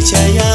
家呀。